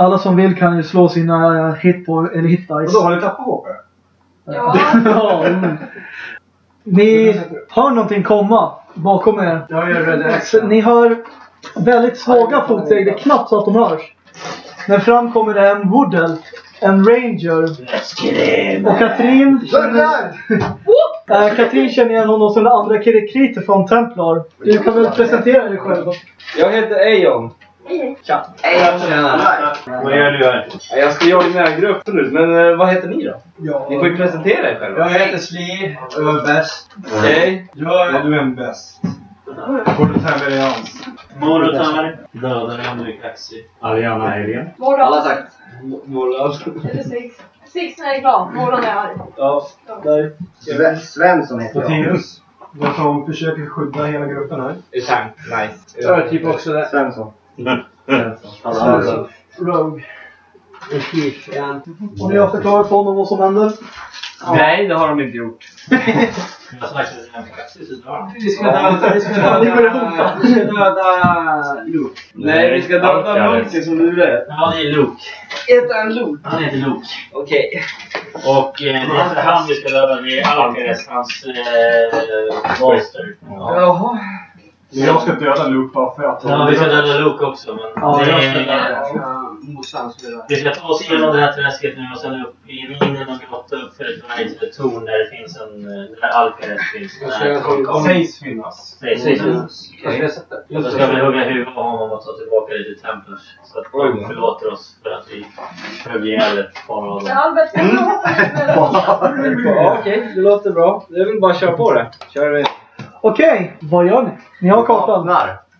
Alla som vill kan ju slå sina hit på, eller hit dice. Vadå, har ni tappat HP? Ja. ja. mm. Ni hör någonting komma bakom er. Jag gör action. Ni hör väldigt svaga fotsteg. Det är knappt så att de hörs. Men fram kommer det en Woodelt, en Ranger. Och Katrin känner, äh, Katrin känner igen honom som den andra kriter från Templar. Du kan väl presentera dig själv då? Jag heter Ejon. Tja. Tjena. Vad gör du här? Jag ska jobba med gruppen nu, men eh, vad heter ni då? Ja. Ni får ju presentera er Jag själva. heter Sli och jag är bäst. Okej. Jag är du är en bäst. Proletarians. Morotar dödar en med kaxig. Ariana Helén. Morgon. Alla sagt. Morgon. Eller Six. Six när jag är glad. Morgon är jag arg. Ja, där. Sven- Svensson heter jag. Matteus. Den som försöker skydda hela gruppen här. Utang. Nice. Jag är typ också det. Svensson. Alla Rogue. Igen. Och ni har förklarat för honom vad som händer? Nej, det har de inte gjort. Har. Vi ska döda... Vi ska döda... Vi ska döda... Luke. Nej, vi ska döda munken som du är. Ja, det är Luke. Heter han Luke? Han heter Luke. Okej. Och eh, det är inte han vi ska döda, det är Alcaraz, hans eh, monster. Jaha. Jag ska döda Luke bara för att Ja, vi ska döda Luke också, men Ja, det jag ska döda. vi ska ta oss igenom det här träsket nu och sen upp i någon grotta upp för ett torn där det finns en... Där Alcaraz finns. Där Sägs finnas. sägs finns. Och så ska vi hugga huvudet av honom och ta tillbaka det till Templars. Så att de förlåter oss för att vi högg ihjäl ett par av Men dem. Albert, kan du hoppa okej. Det låter bra. Det är väl bara att köra på det. Kör vi. Okej, vad gör ni? Ni har kartan.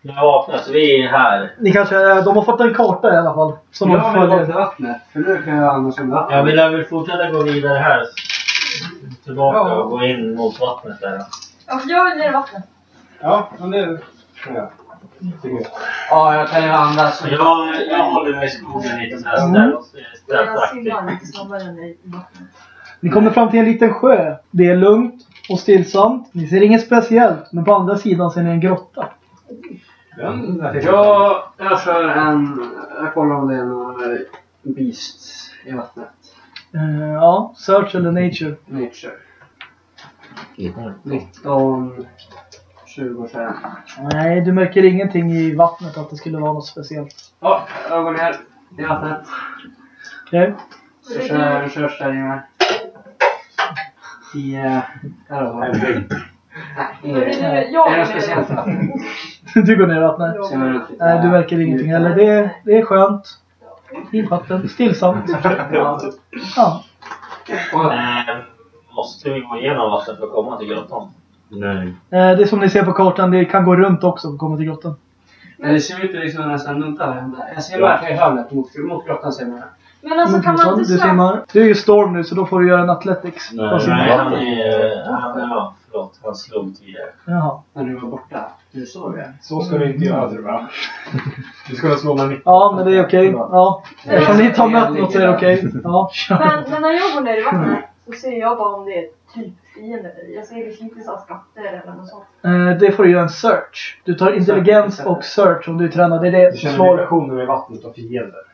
Nu vaknar så vi är här. Ni kanske, de har fått en karta i alla fall. Som de Jag vill gå till vattnet. För nu kan jag annars under vattnet. Jag vill, jag vill fortsätta gå vidare här. Tillbaka och gå in mot vattnet där. Ja, för jag vill ner i vattnet. Ja, men det kan jag. Tycker jag. Ja, jag kan ju andas. Jag, jag håller mig i skogen lite så här Mm. Jag simmar lite snabbare än i vattnet. Ni kommer fram till en liten sjö. Det är lugnt och stillsamt. Ni ser inget speciellt, men på andra sidan ser ni en grotta. Den där Jag, jag kör en... Jag kollar om det är någon beast i vattnet. Eh, ja, search eller nature. Nature. 19... 20 21. Nej, du märker ingenting i vattnet att det skulle vara något speciellt. Ja, jag går ner i vattnet. Okej? Så kör jag körsstärningar. 10... Där har jag. Nej, inget. Det är det speciellt? Du går ner i lite- Nej, du märker ingenting heller. Det är, det är skönt. Fint vatten. Stillsamt. Ja. Ja. Eh, måste vi gå igenom vattnet för att komma till grottan? Nej. Eh, det är som ni ser på kartan, det kan gå runt också för att komma till grottan. Men det ser ut att liksom nästan varandra. Jag ser verkligen i hörnet mot, mot grottan ser man. Men alltså kan man Mm, inte du släppa... simmar. Du är ju storm nu så då får du göra en athletics. Nej, Nej, han är... Han, ja, förlåt. Han slog tidigare. Jaha. När du var borta. Du såg det. Så ska du inte göra tror jag. Du ska slå med 19. Ja, men det är okej. Ja. Eftersom ni inte har mött något så är det okej. Ja, kör. Men, men när jag går ner i vattnet så ser jag bara om det är typ fiender. Jag ser liksom inte så skatter eller något sånt. Eh, det får du göra en search. Du tar intelligens och search om du är tränad. Det är det Du känner slår vibrationer i vattnet och fiender.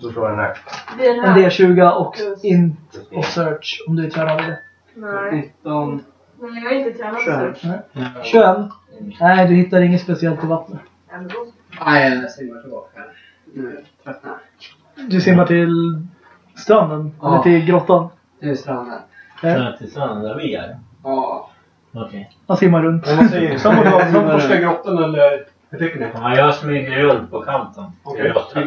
Så slår den här. Det är den en här. D20 och int och search om du är tränad i det. Nej. 19... Nej, jag är inte tränad på search. 21. Nej, du hittar inget speciellt i vattnet. Nej, men då... Nej, jag simmar tillbaka. Nu tröttnar jag. Du simmar till stranden? Ja. Eller till grottan? Det är stranden. Eh, till stranden där vi är? Ja. Okej. Han simmar runt. Om man säger dag som första grottan eller... Hur tycker ni? Ja, jag smyger runt på kanten.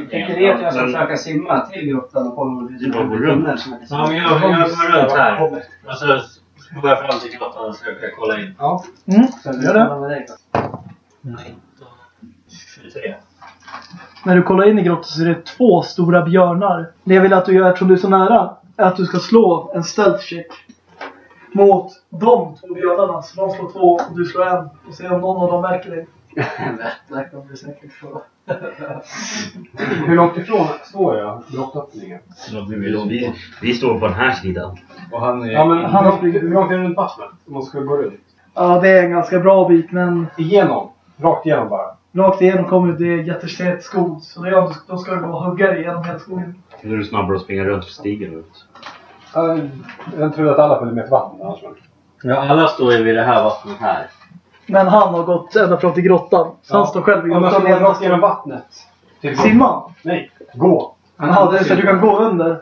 Tänker ni att jag ska försöka simma till grottan och kolla om det som jag kan Ja, men jag, jag går runt här. Och så går jag fram till grottan och försöker kolla in. Ja. Mm. Så jag Gör det. dig. 23. När du kollar in i grottan så är det två stora björnar. Det jag vill att du gör eftersom du är så nära är att du ska slå en stealth check. Mot de två björnarna. Så de slår två och du slår en. Och se om någon av dem märker dig. Det kommer bli säkert så. Hur långt ifrån står jag grottöppningen? Så vi, vi, vi står på den här sidan. Och han är... Ja men Han- långt- hur långt är det runt vattnet? Om man ska gå runt? Ja, det är en ganska bra bit men... Igenom? Rakt igenom bara? Rakt igenom kommer det jättetät skog. Så det är, då ska du gå och hugga dig genom hela skogen. Nu är du snabbare att springa runt stigen ut. Ja, Jag trodde att alla följde med till vattnet annars. Ja, alla står ju vid det här vattnet här. Men han har gått ända fram till grottan. Så han står själv i grottan. man igen. rakt genom vattnet. Till Simma? Nej, gå. Jaha, det är så du kan gå under?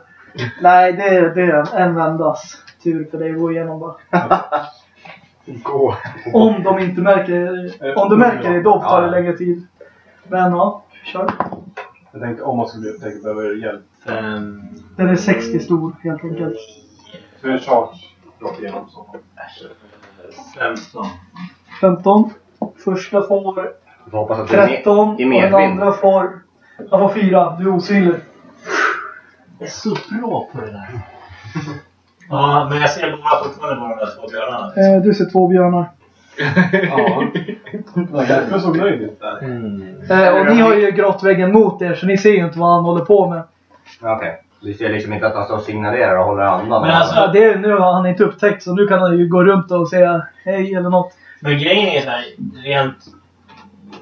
Nej, det är, det är en, vändas tur för dig att gå igenom bara. Gå. Om de inte märker Om du märker det, då tar det längre tid. Men ja, kör. Jag tänkte om man skulle bli upptäckt behöver hjälp. Fem... Den är 60 stor helt enkelt. Så är det charge rakt igenom. Så. Femton. 15. Första får får hoppas att det är 13 med, och i den medvind. andra får... Han får 4. Du är osynlig. Jag är så bra på det där. Ja, men jag ser bara fortfarande bara de där två björnarna. Eh, du ser två björnar. Ja. Jag såg nöjd ut där. Eh, och ni har ju grottväggen mot er så ni ser ju inte vad han håller på med. Okej. Vi ser liksom inte att han står och signalerar och håller andan. Men alltså- Ja, det är, nu har han inte upptäckt så nu kan han ju gå runt och säga hej eller något. Men grejen är så här, rent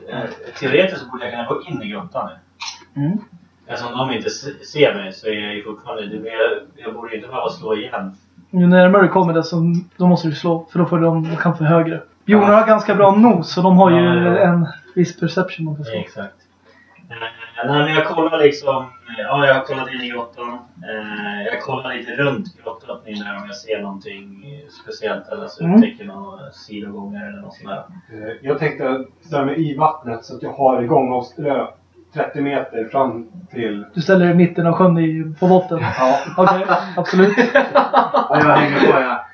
eh, teoretiskt borde jag kunna gå in i grottan nu. Mm. Eftersom de inte se- ser mig så är jag ju fortfarande... det- Jag, jag borde inte behöva slå igen. Ju närmare du kommer det så då måste du slå för då får de, de kan få högre. Björnar har ganska bra nos så de har ju Ja, ja. en viss perception. Man kan säga. Exakt. Eh, nej, men jag kollar liksom... Ja, jag har kollat in i grottan. Eh, jag kollar lite runt grottöppningen där om jag ser någonting speciellt eller så Mm. upptäcker några sidogångar eller något sånt där. Eh, Jag tänkte ställa i vattnet så att jag har igång och strö 30 meter fram till... Du ställer dig i mitten av sjön i, på botten. Ja. Okej, absolut. Ja, jag hänger på ja.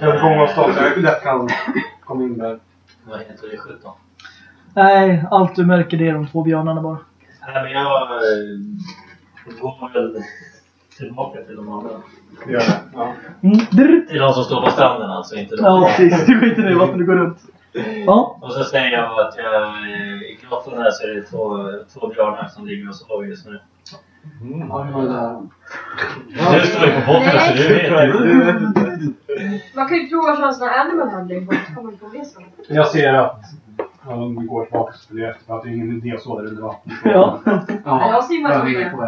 Jag har gångavstånd så jag lätt kan komma in där. Vad heter det? 17? Nej, allt du märker det är de två björnarna bara. Nej, men jag eh, går väl tillbaka till de andra. Det gör det. Ja. Mm. Till de som står på stranden alltså, inte de. Ja, precis. Du går inte i vattnet, du går runt. Ja. Och så säger jag att jag, eh, i grottan här så är det två, två björnar som ligger och sover just nu. Ja, det var där. Du står ju på botten så du vet ju. Man kan ju prova köra en sån här animal handling för att komma på sig. Jag ser att ja, om vi går tillbaka så följer jag efter för att det är ingen idé att där under vattnet. Ja. Ja, jag simmar som det. på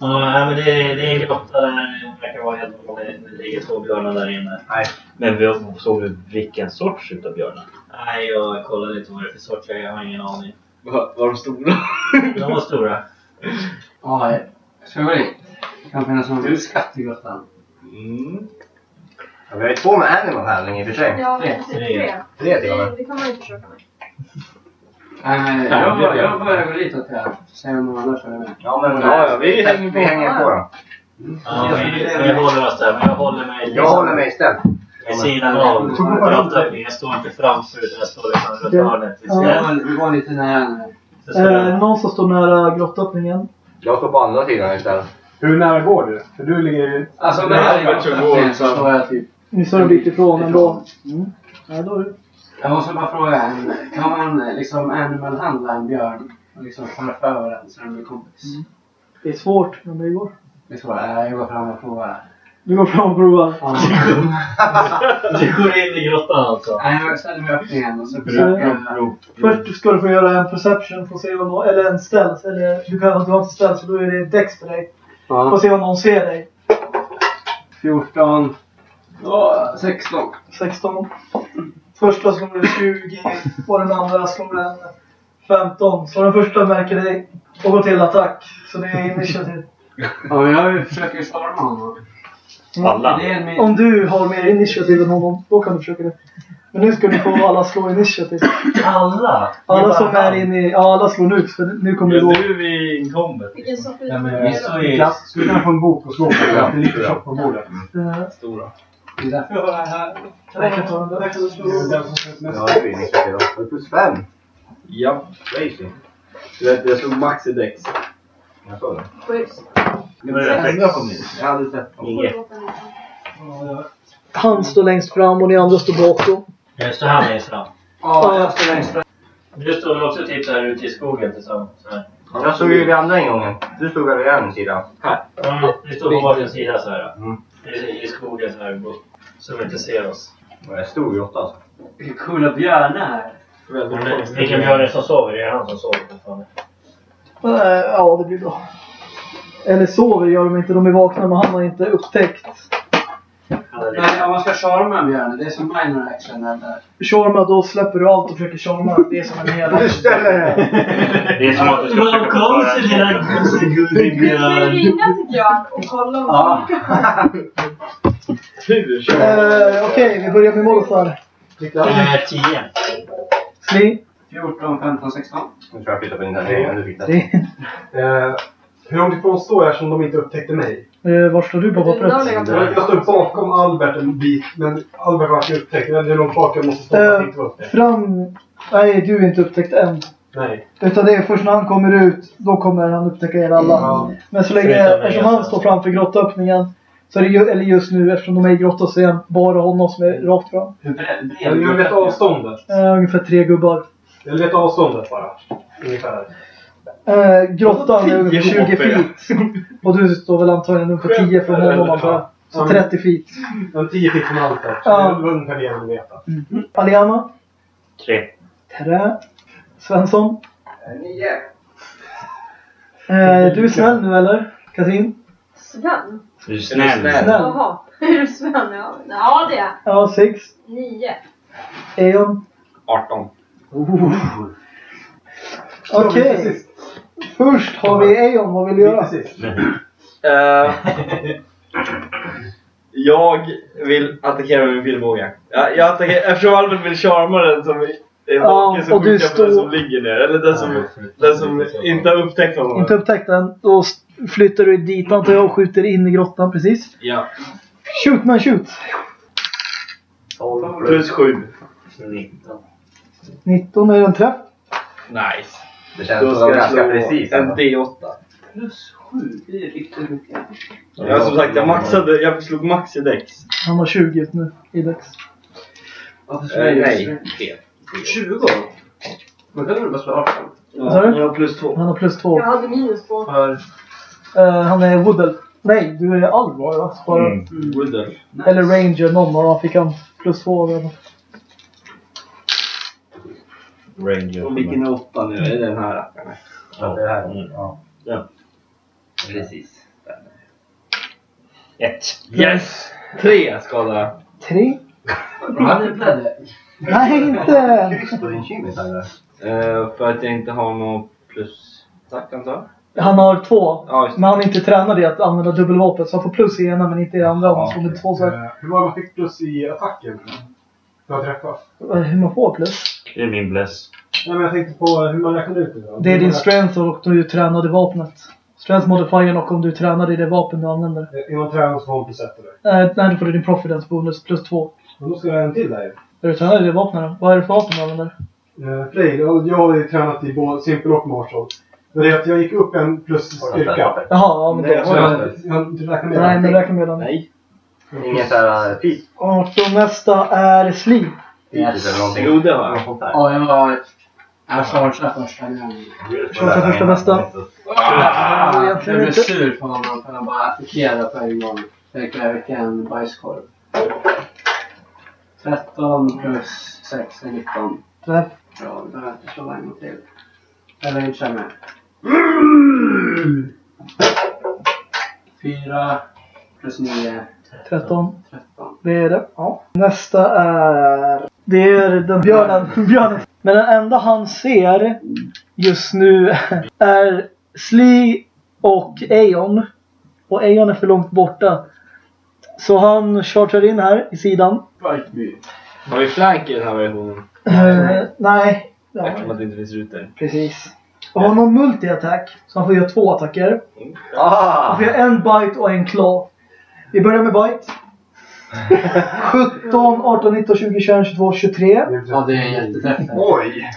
ja. Men det, är- det är en grotta där det verkar vara helt vanligt. Det ligger två björnar där inne. Nej. Men vi såg du vilken sorts utav björnar? Nej, jag kollade inte vad det är för sort. Jag har ingen aning. Var, var de stora? De var stora. Ja, ska vi gå dit? Det kan finnas någon skatt i grottan. Mm. Ja, vi har ju två med animal handling i och för sig. Ja, Tre. precis. Tre. Tre till och Det, med. det kan man ju försöka med. Nej, jag, jag börjar gå ditåt. Se om någon annan följer med. Ja, men Ja, ja, vi hänger på. Vi hänger på då. Ja, vi, vi håller oss där. Men jag håller mig Jag håller mig ställd. vid sidan av grottöppningen. Jag står inte framför utan jag står liksom runt hörnet. Ja. Vi går lite nära. Så Eh, någon som står nära grottöppningen. Jag står på andra sidan istället. Hur nära går du? För du ligger ju... Alltså det här är. Så står jag typ. Ni står en bit ifrån ändå. Mm. Ja, då är det. Jag måste bara fråga en. Kan man liksom animal-handla en björn? Och liksom föra över den så den blir kompis? det är svårt, men det går. Det är så. eh, Jag går fram och provar. Du går fram och provar. Du går in i grottan alltså? Nej, jag ställer mig upp igen och så försöker jag... Först ska du få göra en perception, få se om någon, eller en stealth. Eller du kan har inte stealth, så då är det dex för dig. Få Ja. se om någon ser dig. 14. Ja, 16. 16. Första slår du 20 och den andra slår en 15. Så den första märker dig och går till attack. Så det är initiativ. Ja, men jag försöker ju storma honom. Alla? En min... Om du har mer initiativ än honom, då kan du försöka det. Men nu ska ni få alla slå initiativ. Alla? Alla som är inne i... Ja, alla slår nu. För nu kommer det gå... Nu är vi i combat. Vilken sorts Ja, men, Vi står i... Skulle kunna få en bok och slå på. Det är lite tjockt på bordet. Stora. Det är därför jag har här. Den där. Det är den som ser ut mest. Ja, det är då. Plus fem. Ja. Crazy. Du vet, jag slog max i Dex. Jag såg det. Var jag kom in. Jag hade sett. Inget. Han står längst fram och ni andra står bakom. Jag står här längst fram. Ja, jag står längst fram. Du står väl också typ där ute i skogen tillsammans? Så här. Jag såg ju vid andra ingången. Du stod väl vid en sida? Ja, vi står på varsin sida så här. Mm. I, I skogen så här. Så de inte ser oss. Det var en stor grotta alltså. Vilka coola björnar. konstigt. Vilken björn är det som sover? Det är han som sover fortfarande. Ja, det blir bra. Eller sover gör de inte, de är vakna men han har inte upptäckt. Man ska charma en björn, det är som minor action eller? Charma, då släpper du allt och försöker charma. Det är som en hel... Det är som att du ska försöka förklara en Vi ska ju ringa till Björn och kolla om Ja. Hur Okej, vi börjar med Molosar. Eh, Tio. Sling. 14, 15, 16. Nu tror jag flyttar på din där. Du fick det. Det- Eh, hur långt ifrån står jag som de inte upptäckte mig? Eh, var står du på pappret? Jag, jag står bakom Albert en bit, men Albert har inte upptäckt. Det är långt bak jag måste inte vara upptäckt. Fram... Nej, du är inte upptäckt än. Nej. Utan det är först när han kommer ut, då kommer han upptäcka er alla. Ja. Men så länge, eftersom han står framför grottöppningen, så är det ju, eller just nu eftersom de är i grottan så är han bara honom som är rakt fram. Hur bred? Jag vet avståndet. Eh, ungefär tre gubbar. Jag vet avståndet bara. Ungefär. Eh, grottan är ungefär 20 hoppar jag. feet. Och du står väl antagligen ungefär 10 från honom jag. Så 30 feet. En 10 feet från Albert. Ja. Det var ungefär det jag ville veta. Aliana? Tre. Trä. Svensson? Nio. Eh, du är snäll nu eller? Katrin? Sven? Du är snäll. Snäll. Jaha. Är du Sven? Ja, ja det är jag. Ja, sex. Nio. Eon? 18. Okej. Först har vi Eon. Vad vill du göra? Precis. Eh, jag vill attackera med min pilbåge. Jag, jag attackerar, eftersom Albert vill charma den som är vaken så och du skjuter jag på den står- som ligger ner. Eller den som, den som inte har upptäckt honom. Inte upptäckt än. Då s- flyttar du dit antar jag och skjuter in i grottan precis. Ja. Shoot man shoot. Plus 7. 19. 19 är en träff. Nice. Det känns Då som ska jag ganska slå precis. en alltså. D8. Plus 7, det är riktigt mycket. Ja, som sagt, jag maxade, jag slog max i Dex. Han har 20 just nu i Dex. Varför slår Eh, jag nej, fel. 20? Man kan väl bara slå 18? Vad sa du? jag har plus 2. Han har plus 2. Jag hade minus två. För... Eh, han är Woodel. Nej, du är Alvar va? Bara. Mm. Woodel. Nice. Eller Ranger, någon av dem fick han plus 2 av den. Ranger. Och vilken är 8 nu? Är det den här rackaren? Så det här. Mm. Ja. Ja. Precis. Ett. Yes! 3 skada. 3. Han är bläddare. Nej, inte! Kryss på din kymis eller? Eh, för att jag inte har någon plus attack antar jag? Han har två. Ja. Men han är inte tränad i att använda dubbelvapen. Så han får plus i ena men inte i andra om han slår med två så här. Eh, hur många fick plus i attacken? För att träffa? Eh, Hur man får plus? Det är min bless. Nej, men jag tänkte på hur man räknar ut det. Då. Det är din strength och du är tränad i vapnet. Strength modifier och om du är tränad i det vapen du använder. Är man tränad så får man plus ett eller? Eh, nej, då får du din profidence bonus plus två. Men då ska jag ha en till där. Är du tränad i det vapnet då? Vad är det för vapen du använder? Uh, Flail, jag, jag har ju tränat i både Simple och Marshall. Men det är att jag gick upp en plus styrka. Jaha, ja men Nej, då. Så jag jag, jag räknar med Nej, men det. räkna med den. Nej. Ingen såhär pip. 18 nästa är Sli. Något sånt där. Ja, jag har... Jag chargear första gången. För första bästa. Ah, jag blev sur på honom för han bara attackerade på en gång. Vilken, vilken bajskorv. 13 plus 6 är 19. Träff. Bra, då behöver jag inte slå en gång till. Eller inte kör med. 4 plus 9, 13. 13. Det är det. Ja. Nästa är... Det är den björnen. björnen. Men den enda han ser just nu är Sli och Aeon. Och Aeon är för långt borta. Så han chartrar in här i sidan. Har vi flank i den här versionen? Eh, nej. Eftersom att det inte finns rutor. precis. Och har någon multi-attack. Så han får göra två attacker. Han Ah! får göra en bite och en claw. Vi börjar med bite. 17, 18, 19, 20, 21, 22, 23. Ja, det är en jätteträff. Oj!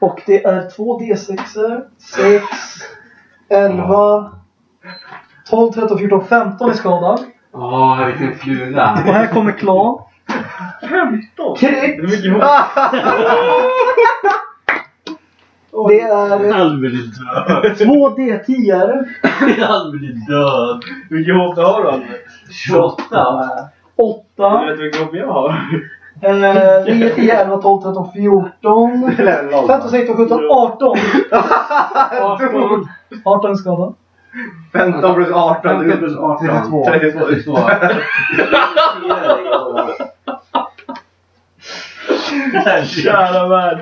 Och det är två D6. 6, 11, 12, 13, 14, 15 i skada. Åh, vilken fluga. Och här kommer Claw. 15! Krit! Det är Albert är död. två D10. Albert är död. Vilken HP har du Albert? 28. 8, Du vet vilken HP jag har? Eh, 9, 10, 11, 12, 13, 14. 15, 16, 17, 18. 18. 18 skada. 15 plus 18. 15 plus 18. 32. 32. Kära värld.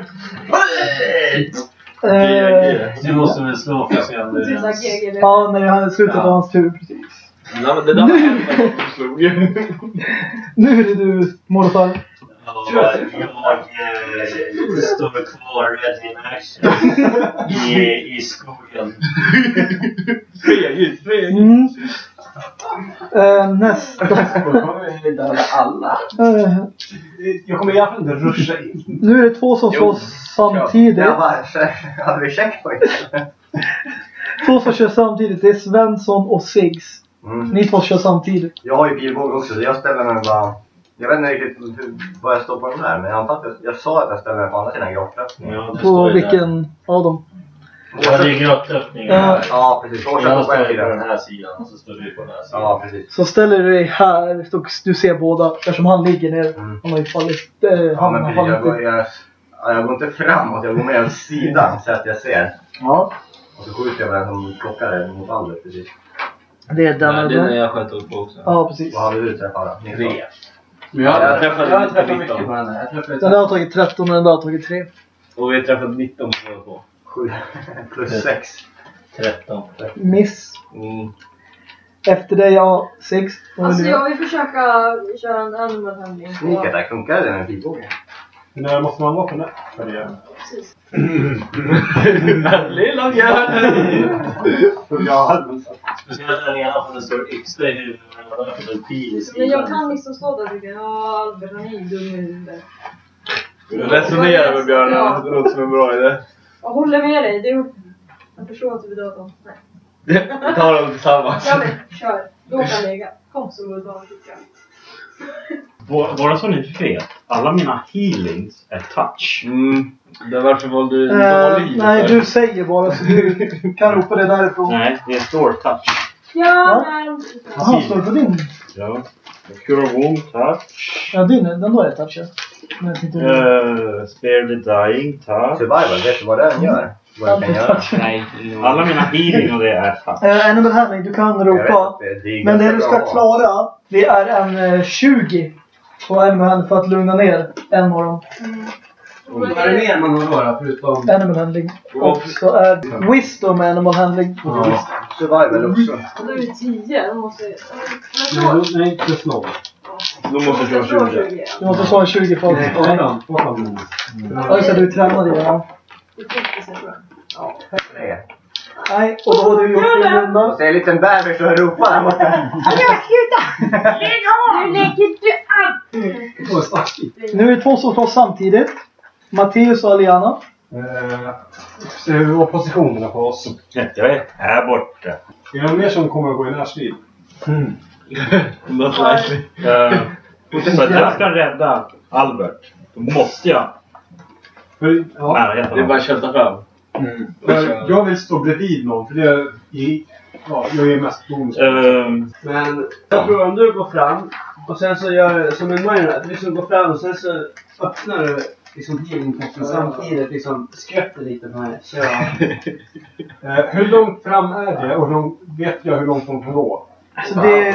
Eh, Du måste väl slå för att se om du såhär ens... GG. ja, när jag hade slutat hans tur. Precis. Nej men det där var helvete du slog ju. Nu är det du, Morfar. Ja, jag eh, står kvar ready in action i, i skogen. Fegis, fegis. Mm. Eh, nästa. Då kommer vi döda alla. Eh, Jag kommer i alla fall inte ruscha in. nu är det två som slåss samtidigt. Jag bara, hade vi checkpoint? Två som kör samtidigt. Det är Svensson och Siggs. Mm. Ni två kör samtidigt. Jag har ju pilbåge också så jag ställer mig bara... Jag vet inte riktigt hur, vad jag står på den där men jag antar att jag, jag sa att jag ställer mig på andra sidan grottan. Ja, På står ju där. vilken av dem? Ja, det är grottöppningen Ja. här. Ja precis, Jag Åsa på står en ju på den här sidan och så står du på den här sidan. Ja precis. Så ställer du dig här. Så du ser båda. Eftersom han ligger ner. Mm. Han har ju fallit. Eh, Ja han men har precis, jag går, jag, ja, jag går inte framåt, jag går mer åt sidan så att jag ser. Ja. Och så skjuter jag på den som plockar mot Albert precis. Den. Nej, det är när den. jag sköt upp också. Ja, precis. Vad hade du träffat då? Tre. Men jag, Jag jag, träffade jag, jag träffade 19. mycket på den där. Jag träffade Den där har tagit 13 och den där har tagit 3. Och vi har träffat 19 på två. Sju plus sex. 13. Miss. Mm. Efter det ja, 6. Alltså jag vill försöka köra en animal handling. Sneak attack, funkar det med en pilbåge? När måste man vara på det? Precis. Lilla björnen! Ja, Speciellt den ena för det står yxa i huvudet och den andra för en pil i sidan. Men jag kan liksom stå där och tycka ja Albert han är ju dum i huvudet. Resonera med björnen, Ja. det låter som en bra idé. Jag håller med dig. Du... Jag förstår att du vill döda dem. Nej. Vi tar dem tillsammans. Ja men kör. Låt han ligga. Kom så går det bara tycker jag. Bara bara så ni vet. Alla mina healings är touch. Mm. Det varför valde du Eh, dålig? nej, du säger bara så du kan ropa det därifrån. Nej, det står touch. Ja men... Jaha, står det på din? Ja. Cure wound touch. Ja, din. Den då är touch ja. Men jag tänkte... Uh, spare the dying touch. Survival, vet du vad den gör? Vad den kan göra? Nej, alla mina healing och det är touch. Eh, Animal handling, du kan ropa. det, Men det du ska bra. klara, det är en eh, 20 på animal handling för att lugna ner en av dem. Vad är det mer man har då förutom... Animal handling. Och så är wisdom animal handling. Ja. Survival också. Och då är det 10. Då måste jag... Nej, Men då- Nej, plus noll. Då måste jag köra 20. Du måste slå en 20 för Nej, att... 18. 18. Ja, just det, du tränade ju ja. Det är 30 sen tror jag. Tre. Nej, och då har du gjort din Och runda. så är en liten bebis som ropar där borta. Nu lägger du upp! Snackigt. Nu är det två som slåss samtidigt. Matteus och Aliana. Eh, Se hur var positionerna på oss. Jag är här borta. Är det mer som kommer att gå i närstrid? Not likely. Uh, så att jag ska rädda Albert. Då måste jag För, ja, Det är av bara att köta fram. För jag vill stå bredvid någon för det är, ja, jag ger mest bonus. Ehm, Men jag tror om du går fram och sen så gör som en att du liksom går fram och sen så öppnar du liksom healingpotten samtidigt liksom skvätter lite på mig. Så jag, Eh, hur långt fram är det och hur långt, vet jag hur långt de kan gå? Så det är...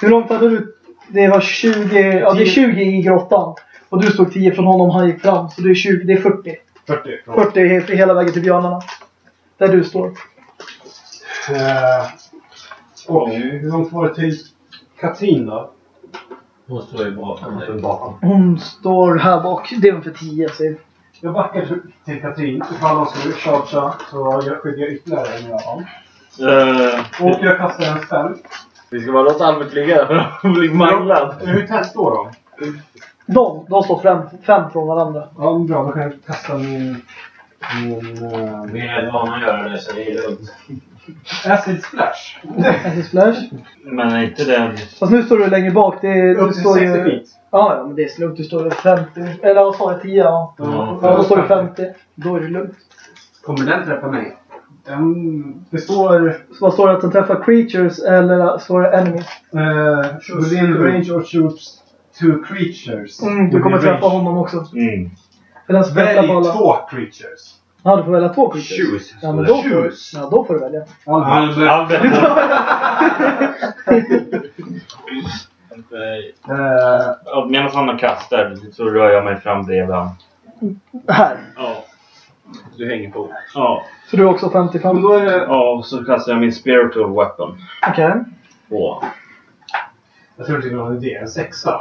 Hur långt hade du? Det var 20... Ja, det är 20 i grottan. Och du stod 10 från honom, han gick fram. Så det är 20, det är 40. 40. 40 är he- hela vägen till björnarna. Där du står. Eh, och hur långt var det till Katrin då? Hon står ju bakom dig. Bakom. Hon står här bak. Det är ungefär 10 säger. Jag backar till- Katrin ifall de skulle chargea så jag skjuter jag ytterligare en fall. eh, Och jag kastar en spänn. Vi ska bara låta Albert ligga där för att bli manglad. Hur tätt står de? De, de står fem, fem från varandra. Ja, bra. Då kan jag kasta min... min uh, Vi är vana att göra det så det är lugnt. acid splash. Acid splash. men inte den... Fast nu står du längre bak. Det, är- Upp till står 60 ju... feet. Ja, ja, men det är lugnt. Du står ju 50. Eller vad sa jag? 10? Ja. Ja. ja, då står du 50. Då är det lugnt. kommer den träffa mig? Um, det står... Så vad står det? Att den träffar creatures eller står det enemy? Uh, within range or shoots two creatures. Mm, du kommer träffa honom också. Mm. För den spetsar Välj på alla. två creatures. Ja, du får välja två creatures. Choose. Ja, men då får, du- Choose. ja, då får du välja. Albert. Albert. Ja, Medan han kastar så rör jag mig fram bredvid honom. Här. Ja. Du hänger på. Ja. Så du är också 55. men då är det... Ja, och så kastar jag min spiritual weapon. Okej. På. Jag tror inte det var en idé. En sexa.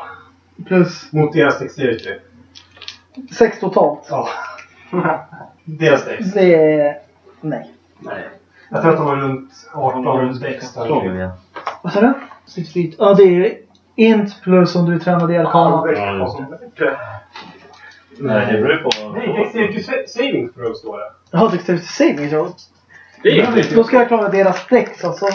Plus Mot deras dexterity. sex totalt. Ja. deras dex. Det är... Nej. Nej. Jag tror att de var runt 18 dex. där. Vad sa du? Six feet. Ja, det är int plus om du är tränad i arkana. Ja, just det. Nej, det beror ju på... Nej, dexterity sa- saving throw står det. Jaha, dexterity saving throw. Det är Då ska jag klara deras dex alltså.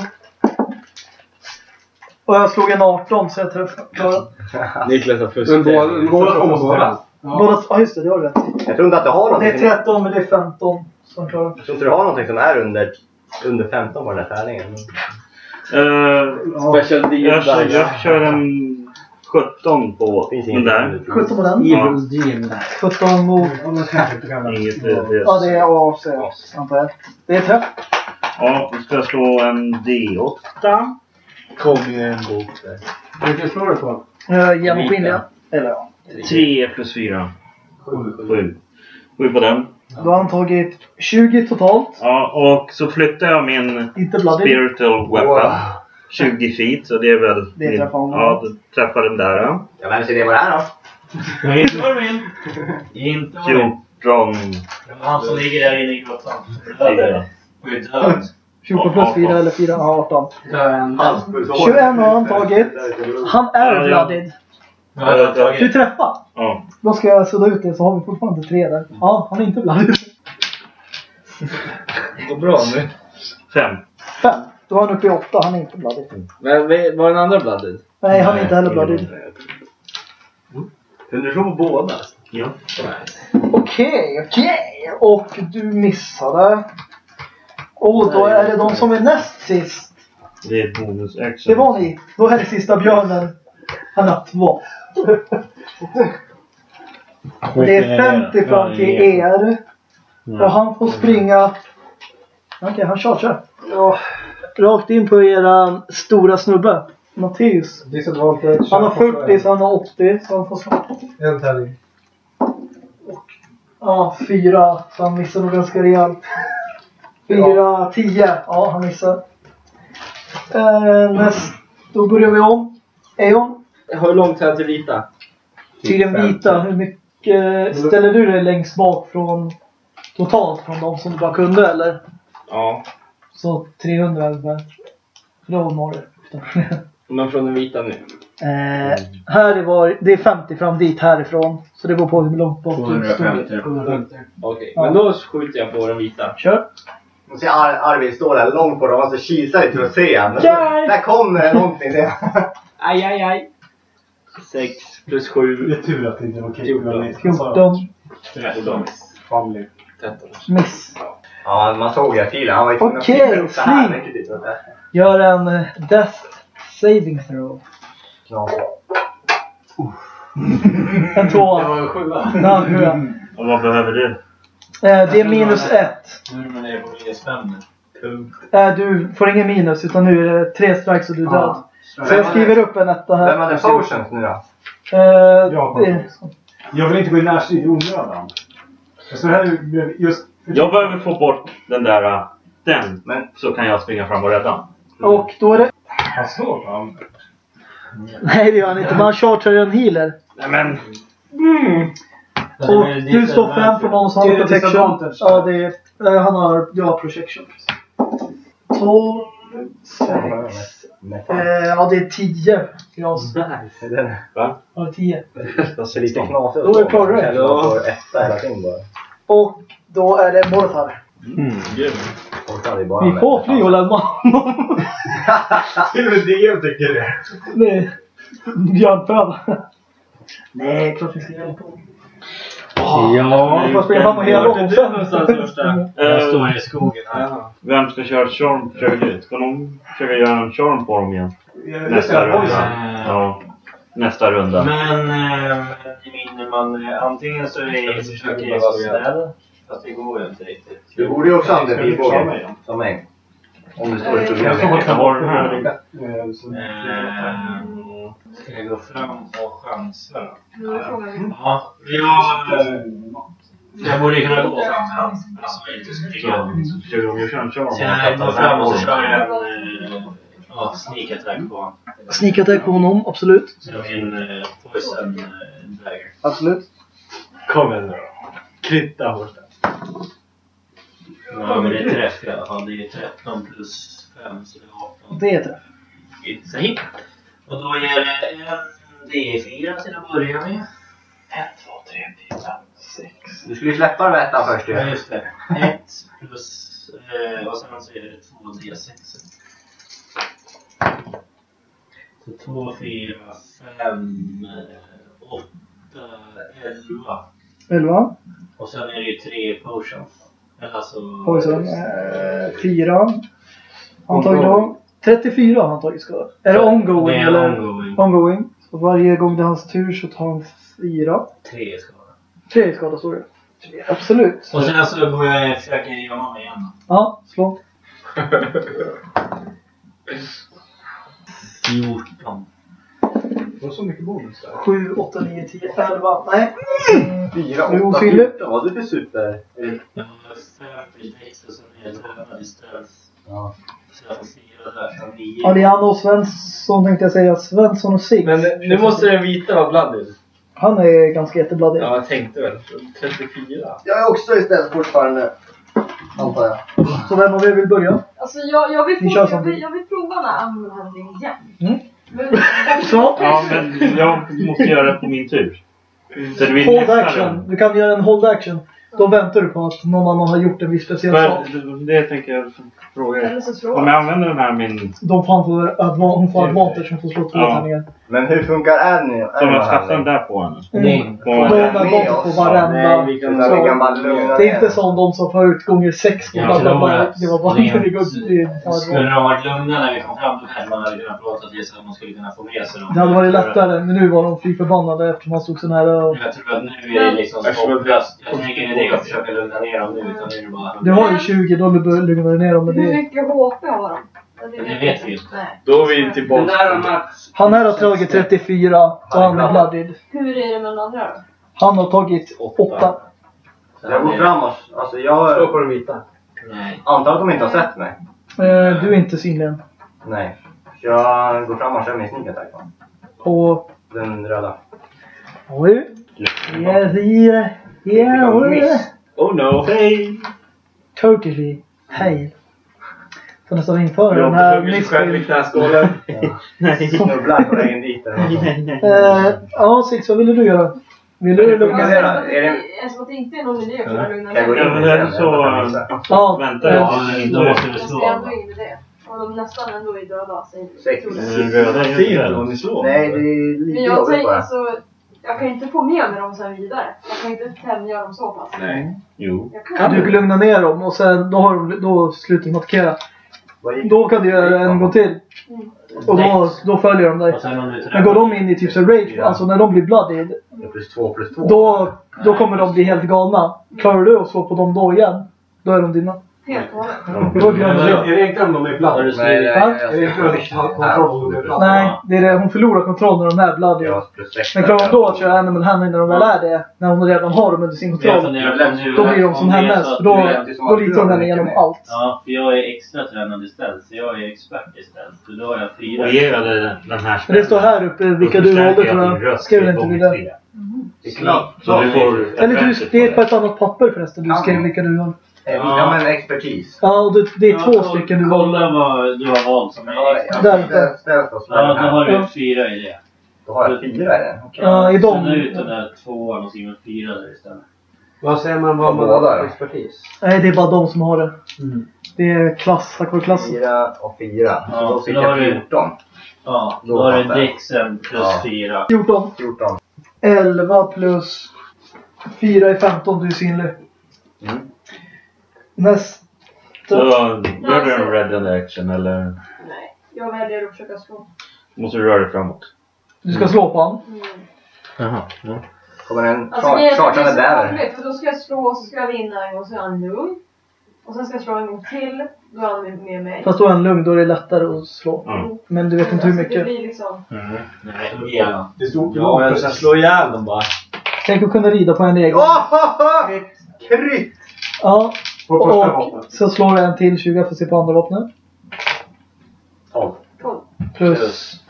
Och jag slog en 18 så jag träffade. Niklas har Men fuskat. båda, båda två måste vara Båda... Ja, just det. Det har du rätt. Jag tror inte att du har Det är någonting. 13 men det är 15 som klarar. Jag tror inte du har någonting som är under, under 15 på den här tärningen. Uh, Special deal jag, kör, där. jag kör en 17 på Finns den där. 17 på den. Ja. 17 mot... Men kanske inte kan Inget det, det. Ja, det är AC antar jag. Det är träff. Ja, då ska jag slå en D8. Kom igen en bok där. Vilken slår du på? Uh, Genomskinliga. Eller ja. 3 plus 4. 7. 7 på den. Då har han tagit 20 totalt. Ja, och så flyttar jag min Inte bloody. spiritual weapon. 20 feet, så det är väl... Det min- träffar honom. Ja, träffar den där. Ja. Ja, vems idé var det här då? Inte var min. Inte var min. 14. Han som ligger där inne i grottan. Död. Och är död. 14 plus 4 eller 4, ja 18. Halspulsår. 21 har han tagit. Han är har jag Du träffar. Ja. Då ska jag sudda ut det så har vi fortfarande tre där. Ja, han är inte bloodied. Det går bra nu. 5. 5. Då är han uppe i 8. Han är inte bloodied. Men var den andra blooded? Nej, han är inte heller bloodied. Kunde du slå på båda? Ja. Okej, okej. Och du missade. Och då är det de som är näst sist. Det är bonus action. Det var ni. Då är det sista björnen. Han har två. Det är 50 fram till er. Och han får springa... Okej, han chargear. Ja, rakt in på eran stora snubbe. Matteus. Han har 40 så han har 80. Så han får slå. En tärning. Ja, 4. Så han missar nog ganska rejält. 4, 10. Ja, han missar. Eh, näst, då börjar vi om. Eon. Hur långt är till vita? Till den vita. Hur mycket ställer du dig längst bak från totalt från de som du bara kunde eller? Ja. Så 300 ungefär. Från norr. Men från den vita nu? Eh, här var, det är 50 fram dit härifrån. Så det beror på hur långt bort du stod. 750. Okej. Ja. Men då skjuter jag på den vita. Kör. Man ser Ar Arvid stå där långt på dem och så kisar att. Men Hjälp! Där kom det någonting. Det. Aj, aj, aj. 6 plus Det 7. är tur att det inte var Fjorton. kick. 14. Family. 13. Miss. Ja, man såg ju filen. Han var ju tvungen att upp så här mycket. Typ. Gör en eh, Death Saving Throw. Ja. En tvåa. Det var en sjua. Ja, sjua. Och vad behöver du? Eh, det är minus ett. Nu är man nere på minus fem nu. Eh, du får ingen minus utan nu är det tre strikes och du är död. Så jag Vem skriver upp en etta Vem här. hade potions nu då? Eh, Ja, det- Jag vill inte gå i närstrid i onödan. Så det här är just... Jag behöver få bort den där... äh, Den. Men- Så kan jag springa fram och rädda och då är det... Han slår honom. Nej det gör han inte. Man chargear en healer. Nej men... Och du står fem för någon som har är protection. Ja, det är... eh, han har... Ja, protection. 12, 6... Eh, ja, det är 10. Jag Är den- Va? har 10. Det ser lite knasigt Då är det får etta hela tiden bara. Och då är det Mortar. Mm, gud. Hade ju bara Vi med- får fly och lämna honom. Till och med DM tycker det. Är björnföda. Nej, klart vi ska hjälpa honom. Ja. Vi får och hela Vart är du någonstans första? Jag Äh, står i skogen här. vem ska köra charm? Ska någon försöka göra en charm på dem igen? Det, runda. Ja. nästa runda. Men eh, vinner man eh, antingen så är det försöker jag vara snäll. Fast det går ju inte riktigt. Du borde ju också ha en Ska du köra mig pilbåge. då? Som mig. Om du står i Jag får problem. ta bort den här. Eh, så- Eh, ska jag gå fram och chansa då? Nu är frågan Ja, jag, jag borde kunna gå fram med hans. Alltså inte springa. En kör Så jag går fram och så kör jag en eh, ja, sneak attack på honom. Sneak attack på honom, absolut. Så min eh, poison dagger. Absolut. Kom igen nu då. Kritta hårt. Ja, men det är träff i alla fall. Det är 13 plus 5 så det är 18. Det är träff. It's a hit. Och då ger det en D4 till att börja med. 1, 2, 3, 4, 5, 6. Du skulle ju släppa där ettan först Ja, ju. just det. 1 plus... Eh, och sen så är det 2 D6. Så 2, 4, 5, 8, 11. 11. Och sen är det ju 3 potions. Eller Alltså... Poison. Eh, 4. Han tagit då. 34 har han tagit skada. Är det ongoing Det är eller? ongoing. Ongoing. Så varje gång det är hans tur så tar han 4. 3 skada. 3 skada det. Tre, Absolut. Och sen så går jag försöker gömma mig igen. Ja, slå. 14. Det var så mycket bonus där. 7, 8, 9, 10, 11. Nej. Fyra, Jo, åtta, Fille. fjorton. Vad är det för super? Jag har 5 i base och sen är jag tränad i stealth. Ja. Så jag har 4 där, så 9. Ja, det är han och Svensson tänkte jag säga. Svensson och Sig. Men nu måste den vita vara blooded. Han är ganska jättebladdig. Ja, jag tänkte väl. 34. Jag är också istället fortfarande. Antar jag. Så vem av er vill börja? Alltså jag, jag, vill Vi prova, jag, samtidigt. vill, jag vill prova här användningen igen. Mm. Men, Så. Ja, men jag måste göra det på min tur. Så det blir Hold nästa action. runda. Du kan göra en hold action. Då väntar du på att någon annan har gjort en viss speciell sak. För, det tänker jag fråga er. så Om jag använder den här min... De får, han får, adva- hon får advantage som får slå två Ja. tärningar. Men hur funkar Annie? Som jag kastar den där på henne. Mm. Har de på varenda. Nej, vi kan... Så vi kan bara lugna Det är inte som de som förut gånger sex. Bara- bara- att Det var bara det det går det Skulle de varit lugna när vi kom fram då kanske man hade kunnat prata till så att man skulle kunna få med sig dem. Det hade varit lättare, men nu var de fly förbannade eftersom han stod så nära. Jag tror att nu är det liksom hopplöst. Jag tänker inte det att försöka lugna ner dem nu utan nu är det bara... Du har ju 20, då lugnar du ner dem. Hur mycket HP har de? Det vet vi inte. Då är vi tillbaka. Han här har tagit 34, så han är blooded. Hur är det med den andra då? Han har tagit 8. Jag går fram och... Alltså jag Slå på den vita. Nej. antar att de inte har sett mig. Eh, du är inte synlig än. Nej. Jag går fram och kör min sneak attack på. Den röda. Oj. Ja, fyra. Ja, oj. Oh no. Hej! Totally. Hej. Får nästan införa den Rob här knäskålen. Nej. Snubblar på vägen dit. Eh, ja, Six, vad ville du göra? Vill du lugna Är ner det- Alltså, det- Eftersom det inte är någon idé att försöka lugna jag ner in Ja, men det är den? så... Jag Vänta. eh, Ja, då måste Jag slå. ingen idé. Och de nästan ändå är döda. Sex. Den röda är ju inte slår. Nej, det är lite jag jobbigt bara. Jag kan inte få med mig dem sen vidare. Jag kan inte tämja dem så pass. Nej. Jo. Jag kan Du kan lugna ner dem och sen då, har de, då slutar de attackera. Då kan du göra en gång till. Mm. Och då, då följer de dig. Och sen om du Men går de in i typ så rage, alltså när de blir bloodied, är Plus två plus två. då, då kommer de bli helt galna. Klarar du att slå på dem då igen, då är de dina. Helt och hållet. Är det. om de är Nej, Är det kontroll om de är? Nej, det är det. Hon förlorar kontroll när de är bloodied. Ja. Men klarar hon då att köra animal handling när de väl är det, när hon redan har dem under sin kontroll, då blir de som hennes. då, då litar hon henne genom allt. Ja, för jag är extra tränad i så jag är expert i stealth. Så då har jag fyra. Och ger jag dig den här Men det står här uppe vilka du valde tror jag. Skrev inte du det? Det är klart. Så du får... Eller du, det är på ett annat papper förresten. Du skrev vilka du har. Ja, men expertis. Ja, och det, det är Ja, två kolla- stycken du Kolla vad du har valt som är Ja, expert. jag Där ställ- oss Ja, då har Ja. du fyra i det. Då har jag fyra i den. Okej. Ja, i dem. ut den där tvåan och skriva fyra där istället. Vad säger man vad man har expertis? Nej, det är bara de som har det. Det är klass, klassen. Fyra och fyra. Så Ja, då fick då jag har du- 14. Ja, Då då har du dexen plus Ja. fyra. 14. 14. 11 plus 4 är 15, du är synlig. Mm. Nästa. Så gör du en red in action eller Nej, jag väljer att försöka slå. måste du röra dig framåt? Du ska slå på honom. Mm. Jaha. Ja. Kommer en Alltså det chartrande det bäver. för då ska jag slå och så ska jag vinna en gång så är han lugn. Och sen ska jag slå en gång till, då är han med, mig. Fast då är han lugn, då är det lättare att slå. Mm. Men du vet inte hur Alltså, Det mycket. blir liksom... Mm. Nej, hugg ihjäl honom. Det stod Ja, jag ska slå ihjäl dem bara. Tänk att kunna rida på en egen. Oh, Krytt! Ja, På första och vapnet. så slår du en till 20 för att se på andra vapnet. 12. Tolv. Plus...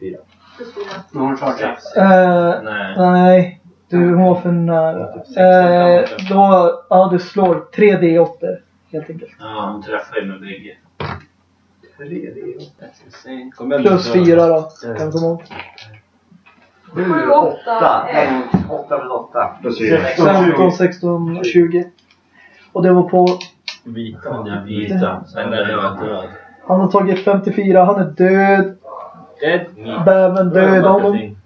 Fyra. Plus fyra. Nu har hon chartrat. Eh, Nej. nej, du har för nära. Eh, då, ja du slår 3D8 helt enkelt. Ja, hon träffar ju med bägge. Kom igen, Plus nu. 4 då, kan du komma ihåg. Sju, Sju, åtta, åtta. ett. Nej, åtta plus åtta. Plus fyra. 15, 16, 20. Och det var på... Vita. Den vita. Sen är jag död. Han har tagit 54, han är död. Dead. Bävern död honom.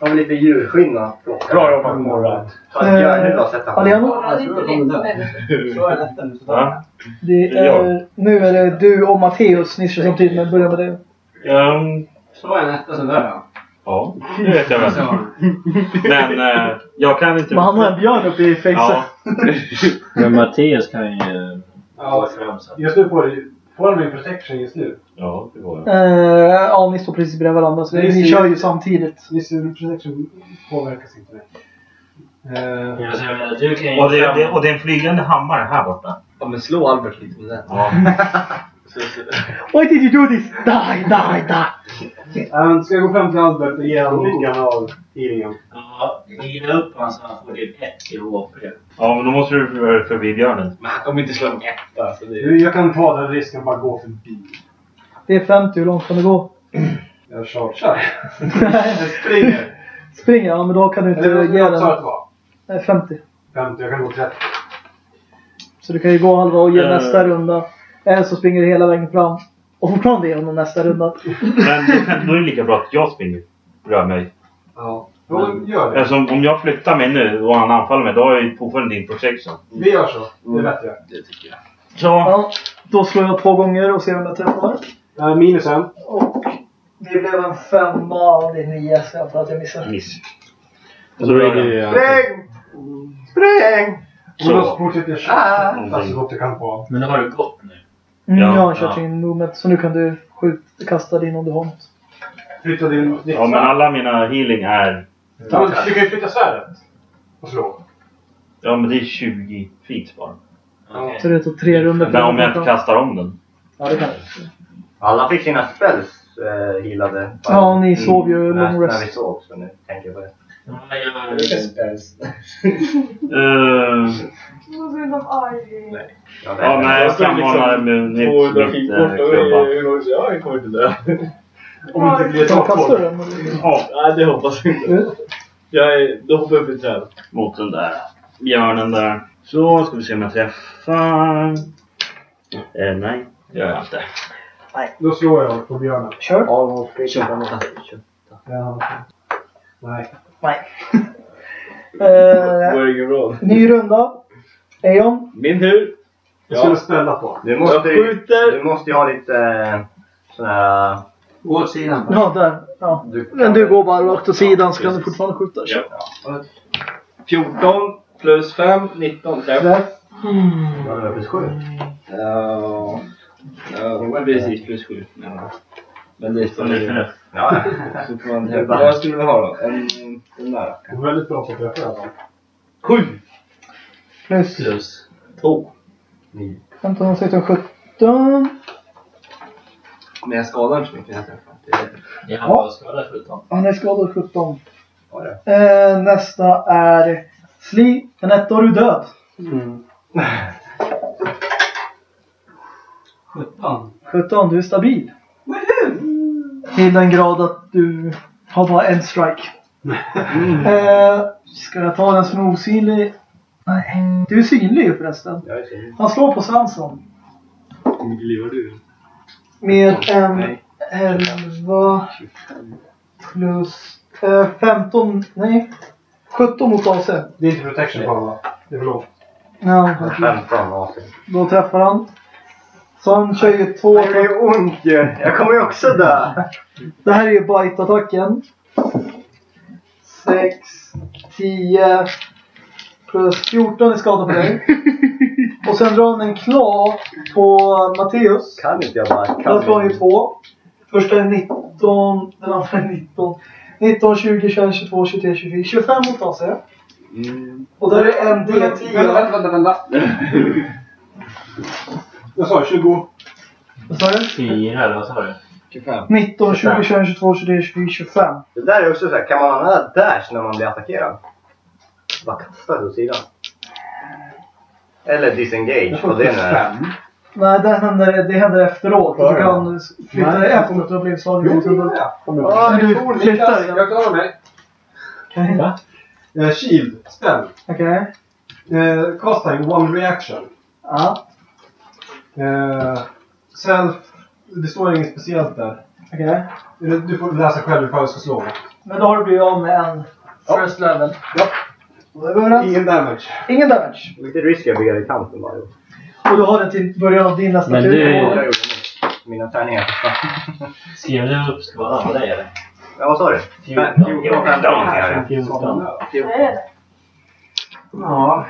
Har vi lite djurskinn. Bra jobbat Morra. Ta en det det är, nu är det du och Matteus ni kör samtidigt, men börja med det. Um, Så är en etta sen där ja. Ja, det vet jag väl. Men eh, jag kan inte... Men han har en björn uppe i. Ja. Men Mattias kan ju gå Ja, fram just nu får du... Får han min protection just nu? Ja, det går. Eh, ja, ni står precis bredvid varandra så ni så- kör ju samtidigt. Visst, protection påverkas inte mig. Eh, Ja, så jag du kan ju Och det, det, och det är en flygande hammare här borta. Ja men slå Albert lite med den. Ja. Why did you do this? Die, die, die! äh, ska jag gå fram till Albert och ge honom lite grann av healingen? Ja, rida upp honom så han får typ ett i HP. ja, men då måste du vara förbi björnen. Men han kommer inte slå en etta. Så det... Jag kan ta den risken och bara gå förbi. Det är 50, hur långt kan du gå? Jag chargear. Jag springer. Springer, ja men då kan du inte Eller ge den. det? Nej, 50. 50, jag kan gå 30. Så du kan ju gå halva och ge Eh. nästa runda. Eller så springer du hela vägen fram. Och fortfarande ge honom nästa runda. Men då, kan, då är det lika bra att jag springer. Rör mig. Ja. Då gör det. Eftersom om jag flyttar mig nu och han anfaller mig, då har jag ju fortfarande din protection. Vi gör så. Det är bättre. det tycker jag. Så. Ja, då slår jag två gånger och ser om jag träffar. Äh, minus en. Och det blev en femma. Det är nio, så jag tror att jag missar. Miss. Så ringer vi han. Spräng! Spräng! Och då Så. fortsätter jag Ah. köra. Alltså gott jag kan på. Men nu har du gått nu. Mm, Ja, jag har kört ja. sin movement, så nu kan du skjuta, kasta din om du har något. Flytta din... ditt Ja, men alla mina healing är... Ja, men Du kan ju flytta svärdet. Och slå. Ja, men det är 20 feet bara. Okej. Så det tar tre runder Men om jag inte kastar om den. Ja, det kan Alla fick sina spells eh, healade. Ja, ni sov ju Mm, när, long när vi rest. sov, så nu tänker jag på det. Vilka spells? Uh, Så synd om Ivy. Jag vet ja, inte. nej, jag står liksom samordnar med mitt, 200 mitt feet äh, bort och klubba. vi- ja, jag kommer inte dö. Om det inte blir ett avtal. Ja, Nej, det hoppas jag inte. Jag är, då hoppar jag upp i träd. mot den där björnen där. Så, ska vi se om jag träffar. Eh, nej, det gör jag inte. Då slår jag på björnen. Kör. Ja, de fick Ja. Nej. Det Eh, går inget bra. ny runda. Eon. Min tur. Jag skulle Ja. ställa på. Du måste, Jag ju- skjuter. du måste ju ha lite eh, sån här... Gå åt sidan. Ja, där. Ja. Du Men du går bara rakt åt sidan så kan du fortfarande skjuta. Kör. 14 plus 5, 19 träff. Ja, det var plus sju. Ja, ja, precis plus 7. Ja. Men det Som det är står förnuft. Ja. fortfarande Vad skulle vi ha då? En, en där? Du är väldigt bra på att träffa i alla fall. 7 Plus plus 2. 15, 16, 17. Men jag skadar inte så mycket när jag träffar. Det är- Jag har skadat 17. Han är skadad 17. Ja, det. Eh, nästa är Sli. En etta och du är död. 17. 17, du är stabil. Till den grad att du har bara en strike. Eh, ska jag ta den som är osynlig? Nej, du är synlig ju förresten. Jag är så- Han slår på svansen. Hur mycket liv har du? Med en Nej. 11 plus eh, 15, nej 17 mot AC. Det är inte protection på honom va? Det är för lågt. Ja, okej. 15 AC. Då träffar han. Så han kör ju två Det gör ju ont ju. Jag kommer ju också dö. Det här är ju bite-attacken. 6, 10 plus 14 i skada på dig. Och sen drar han en kla på Matteus. Kan inte jag bara... Där slår han ju två. Första är 19, den andra är 19. 19, 20, 21, 22, 23, 24, 25 mot AC. Och där är en Vänta, D10. vänta, vänta. vänta. Jag sa 20. Vad sa du? Fyra eller vad sa du? 19, 20, 21, 22, 23, 24, 25. Det där är också så här, kan man använda dash när man blir attackerad? Bara kasta det åt sidan. Eller disengage, vad det nu är. Nej, det händer, det händer efteråt. Du kan flytta dig efter att du har blivit slagen mot huvudet. Ja, du du flyttar, ja. Jag klarar mig. Okej. Eh, shield, spell. Okej. Eh, casting, one reaction. Ja. Eh, self, det står inget speciellt där. Okej. Eh, Du får läsa själv ifall du ska slå. Men då har du blivit av med en first level. Ja. Och är. Ingen damage. Ingen damage. Lite risky att bygga i kanten bara. Och du har den till början av din nästa Men tur. du- Jag gjorde det. Mina tärningar försvann. Skrev du upp skadan på dig eller? Ja, vad sa du? 14. 14, 15 är det. 14. Vad är det? Ja.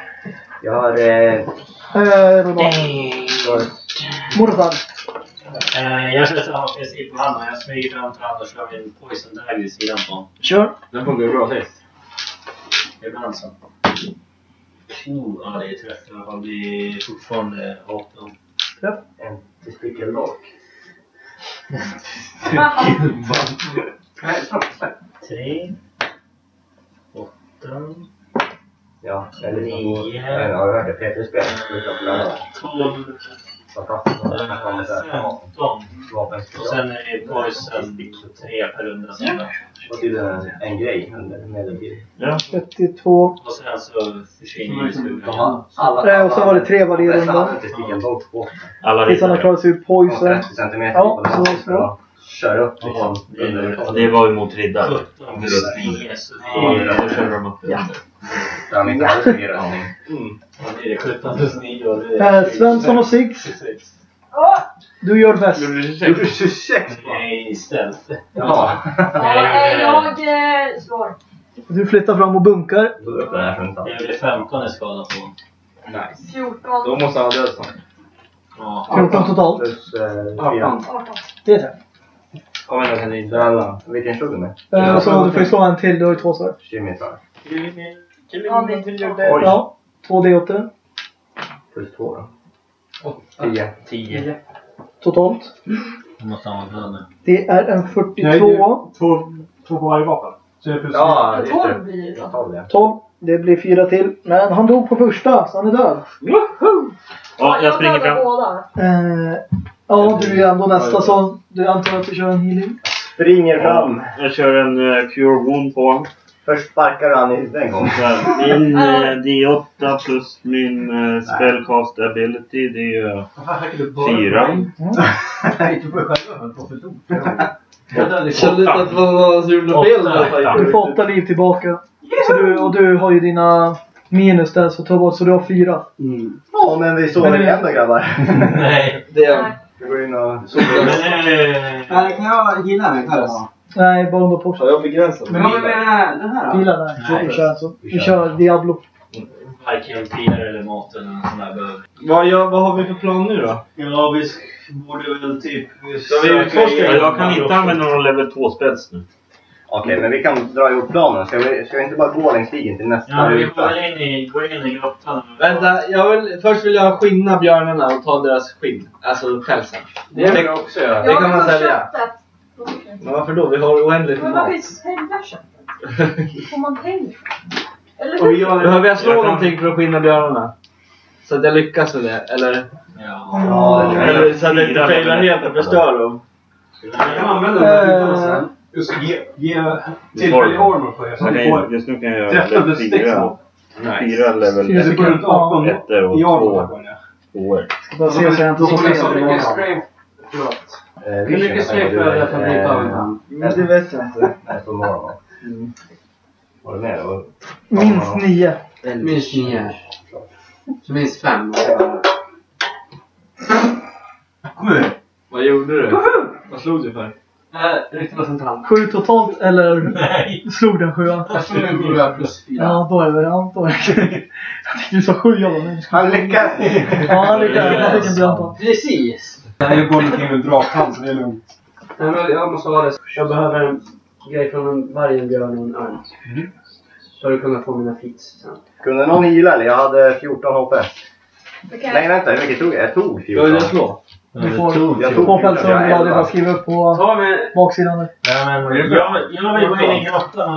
Jag har... Eh, Eh. Morfar. Eh, jag kör samma princip på honom. Jag smyger fram till honom och slår min poison dagger i sidan på honom. Kör. Den funkar bra sist. Ibland så. Oh, ja, det är träff i alla fall. Det är fortfarande 18. en testikel lock. 3. 8. Ja, eller Nio. Jag vet inte, har du hört det? Peter-spel? Sluta på lärare. 12. Fantastiskt. Här kommer så här 15. vapenspel. Och sen är det poison 3 per runda. Och tydligen en, en grej medeltid. 32. Och sen så försvinner ju alla... Eh, och sen var det tre varje runda. alla Tills han klarat sig ur poison. 30 centimeter Ja, på den. så slå. Kör upp liksom det var ju mot riddare. 17 plus 9 så det Ja, är... då körde de upp. Där de inte hade mycket röstning. Mm. Det? 17 plus 9 och det är... Svensson och Six. 26. Åh! Du gör bäst. Gjorde du 26 på? Nej, stealth. Ja. Nej, jag eh, slår. Du flyttar fram och bunkar. Då upp den här rundan. Jag gjorde 15 i skada på honom. Nice. 14. Då måste han ha död snart. Ja. 14 totalt. Plus eh, 4. 18. Det är det. Kom igen, Henrik. Den, vilken slog du med? Eh, så du får slå en till. Du har ju två svar. Kemitar. Ja, det- Oj. Ja. Två D8 Plus 2 då. 10. 10. totalt. Måste nu. Det är en Nej, 42. det är två, två på varje vapen. Så är det plus Ja, Men just 12 det. blir det då. tar det. 12. Det blir fyra till. Men han dog på första, så han är död. Ja, jag springer fram. båda. Eh, ja, du är ändå nästa så du antar att du kör en healing. Springer fram. Jag kör en uh, Cure Wound på honom. Först sparkar du han i huvudet en gång. Så Min uh, D8 plus min uh, Spellcast Ability, det är ju fyra. Nej, du får själv höra på för Det kändes lite att man var- gjorde fel där. Du får åtta liv tillbaka. Så du, och du har ju dina minus där, så ta bort så du har fyra. Ja, men vi sover Men- igen då grabbar. Nej. Det är... Vi går in och... Men nu... Nej, kan jag gilla mig själv? Nej, bara under Porsche. Ja, jag begränsar Men vad menar den här då? Där. Nej. Vi kör så. Vi Vi kör Diablo. Varken tider eller maten eller något sånt där behöver. Vad, vad har vi för plan nu då? Ja, vi borde väl typ... Ska vi utforska Ja, Jag kan inte använda någon level 2 spels nu. Okej, men vi kan dra ihop planen. Ska vi, ska vi inte bara gå längs stigen till nästa Ja, vi går in i, går in i grottan. Vänta, jag vill, först vill jag skinna björnarna och ta deras skinn. Alltså pälsen. Det kan vi också göra. Det kan man vill sälja. köttet. Men varför då? Vi har oändligt Men med man mat. vill sälja köttet. Får man pengar? Eller hur? gör, behöver jag slå Jag kan- någonting för att skinna björnarna? Så att jag lyckas med det? Eller, Ja. Ja, det jag. eller så att jag inte failar helt och förstör dem? Jag kan använda den här utan Eh. sen just ge, ge tillfällig armor på er. Så Jag ni kan, får ju- just nu kan jag göra träffa level the sticks 4. mot. Fyra level Fyra Det går runt 18 ettor och i armor två tvåor. Bara se så jag inte får jag fel. strength. Förlåt. Eh, Hur vision, mycket strength tänker du, behöver jag för att bli eh, tagen han? Ja, det vet jag inte. Normal. Var du med? Minst nio. Minst nio. Så minst fem. Sju. Vad gjorde du? Vad slog du för? Äh, Riktigt en tand. Sju totalt eller Nej. slog den sjua? Jag slog en sjua plus fyra. Ja, då är det ja, då är det. Jag tyckte du sa sju men- Han lyckas! Ja, han lyckades. Han fick en björntand. Precis. Nej, jag går omkring med draktand så det är lugnt. Nej, men jag måste ha det. Jag behöver en grej från en varg, en björn och en örn. För att kunna få mina feats sen. Kunde någon heala eller? Jag hade 14 HP. Kan Nej jag... vänta, hur mycket tog jag? Jag tog Vad 14. vill jag slå? Du får Jag tog det är bara skriva upp på baksidan. Nej, men jag, jag vill gå in i grottan och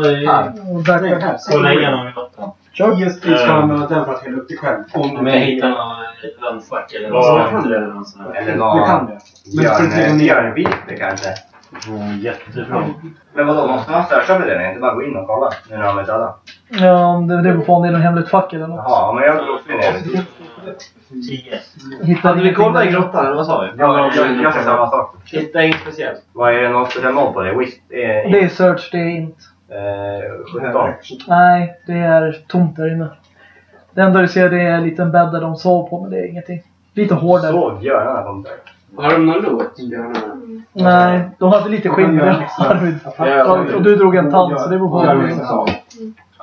Och där. kolla igenom grottan. Kör. Kan du använda den för att hela upp dig själv. Om jag hittar någon rönnfack eller något Ja. sånt eller något sånt. Eller Du någon kan det. Men du får inte lägga björn- ner. björnvite kanske. Mm, jättebra. Men vadå, måste man största med det? Inte bara gå in och kolla nu när de är döda? Ja, det, det beror på om det är något hemligt fack eller något. Jaha, men jag går också ner. Tio. Hittar Hade vi kollat i grottan eller vad sa vi? Jag, jag, jag samma sak. Hitta inget speciellt. Vad är det någon speciell mobb på det? Whist? Eh, Det är search, det är int. Eh, 17. Nej, det är tomt där inne. Det enda du ser det är en liten bädd där de sov på, men det är ingenting. Lite hårdare. Sov björnarna på där? Har de någon loot? Björnarna? Nej, de hade lite inte. Ja, Och du drog en tand, så det beror på.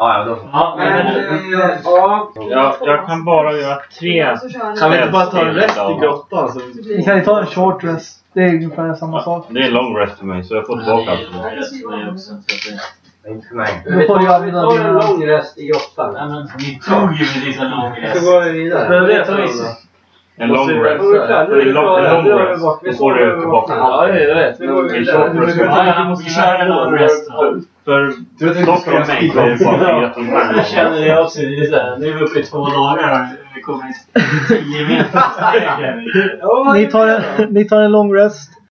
Ja, ja, då. Ja, Men, men, eh, ja. Jag, jag kan bara göra tre. Kan vi inte bara ta en rest i grottan? Vi kan ju ta en short rest. Det är ungefär samma sak. Det är long rest för mig så jag får tillbaka allt. Det så det- Inte för mig. Då får du Vi tar en lång rest i grottan. Ni tog ju precis en lång Så rest. går vi vidare. Men det tar vi En long rest. En vi rest. Då får du tillbaka Ja, det är rätt. Vi går En vidare. short rest. Ja, ja, vi kör en lång rest. För vet dock från mig så det bara fyra timmar. Jag känner det också. Det så nu är vi uppe i två dagar. Vi kommer tio meter ni tar en lång rest.